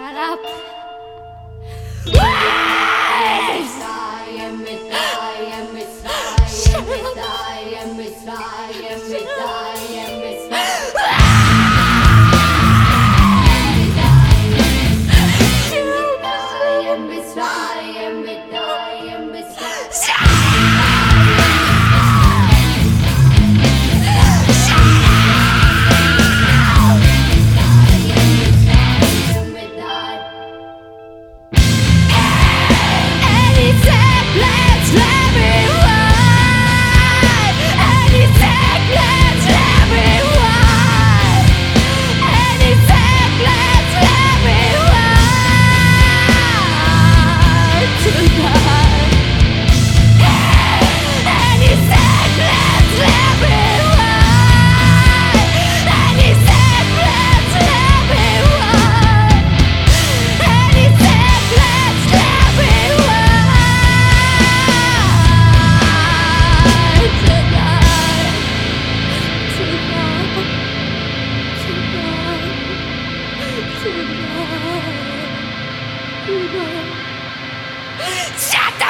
Shut up. Shut up. Shut up!